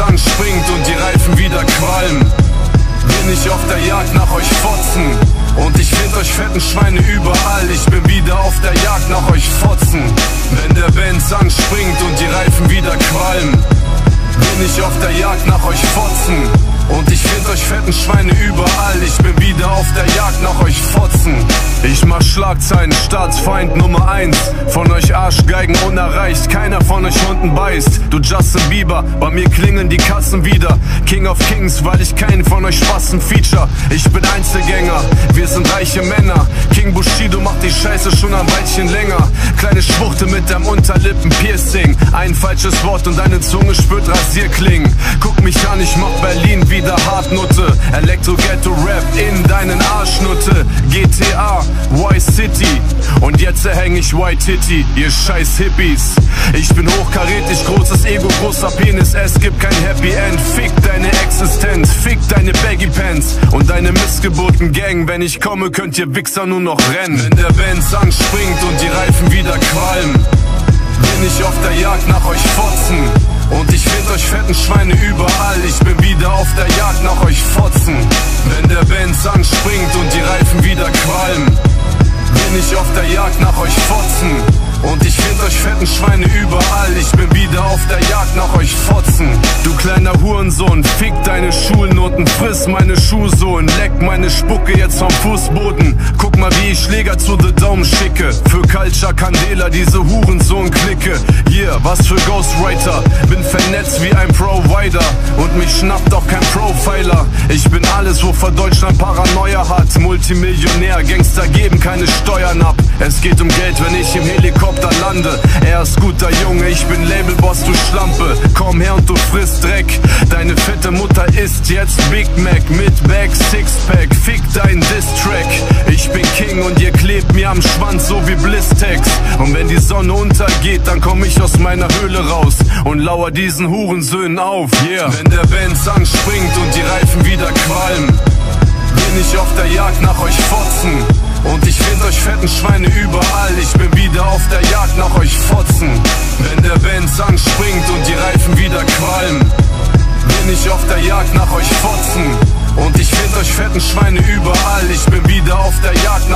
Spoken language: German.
und die Reifen wieder qualmen. Bin ich auf der Jagd nach euch Fotzen. Und ich find euch fetten Schweine überall. Ich bin wieder auf der Jagd nach euch Fotzen. Wenn der Benz anspringt und die Reifen wieder qualmen. Bin ich auf der Jagd nach euch Fotzen. Und ich find euch fetten Schweine überall. Ich bin wieder auf der Jagd nach euch Fotzen. Ich mach Schlagzeilen, Staatsfeind Nummer 1. Von euch Arschgeigen unerreicht, keiner von euch Hunden beißt. Du Justin Bieber, bei mir klingeln die Kassen wieder. King of Kings, weil ich keinen von euch Spassen feature. Ich bin Einzelgänger, wir sind reiche Männer. King Scheiße schon ein Weilchen länger. Kleine Schwuchte mit deinem Unterlippen-Piercing. Ein falsches Wort und deine Zunge spürt Rasierklingen. Guck mich an, ich mach Berlin wie wieder Hartnutte. Elektro Ghetto Rap in deinen Arschnutte. GTA, Y-City. Und jetzt erhäng ich Y-Titty, ihr scheiß Hippies. Ich bin hochkarätig, großes Ego, großer Penis. Es gibt kein Happy End. Fick deine Existenz, deine Baggy Pants und deine Missgeburten Gang. Wenn ich komme, könnt ihr Wichser nur noch rennen. Wenn der Benz anspringt und die Reifen wieder qualmen, bin ich auf der Jagd nach euch Fotzen. Und ich find euch fetten Schweine überall. Ich bin wieder auf der Jagd nach euch Fotzen. Wenn der Benz anspringt fetten Schweine überall. Ich bin wieder auf der Jagd nach euch Fotzen. Du kleiner Hurensohn, fick deine Schulnoten, friss meine Schuhsohlen, leck meine Spucke jetzt vom Fußboden. Guck mal, wie ich Schläger zu The Dome schicke. Culture Candela, diese Hurensohn-Clique. Yeah, was für Ghostwriter. Bin vernetzt wie ein Provider. Und mich schnappt auch kein Profiler. Ich bin alles, wovor Deutschland Paranoia hat. Multimillionär, Gangster geben keine Steuern ab. Es geht um Geld, wenn ich im Helikopter lande. Er ist guter Junge, ich bin Labelboss, du Schlampe. Komm her und du frisst Dreck. Deine fette Mutter isst jetzt Big Mac mit Bag Sixpack. Fick dein Distrack. Ich bin King und ihr klebt mir am Schwanz so wie Blistex. Und wenn die Sonne untergeht, dann komm ich aus meiner Höhle raus und lauer diesen Hurensöhnen auf. Yeah. Wenn der Benz anspringt und die Reifen wieder qualmen, bin ich auf der Jagd nach euch Fotzen. Und ich find euch fetten Schweine überall. Ich bin wieder auf der Jagd nach euch Fotzen. Wenn der Benz anspringt und die Reifen wieder qualmen, bin ich auf der Jagd nach euch Fotzen. Und ich find euch fetten Schweine überall. Ich bin wieder auf der Jagd